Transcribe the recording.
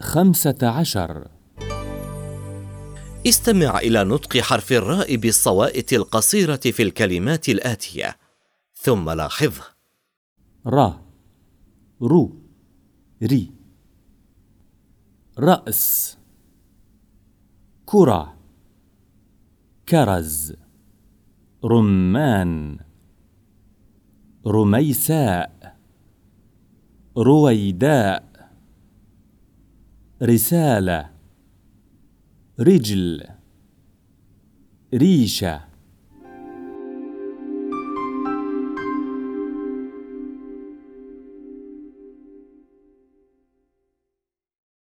خمسة عشر. استمع إلى نطق حرف الراء بالصوائت القصيرة في الكلمات الآتية. ثم لاحظه را. رو. ري. رأس. كرة. كرز. رمان. رميساء. رويداء. رسالة رجل ريشة.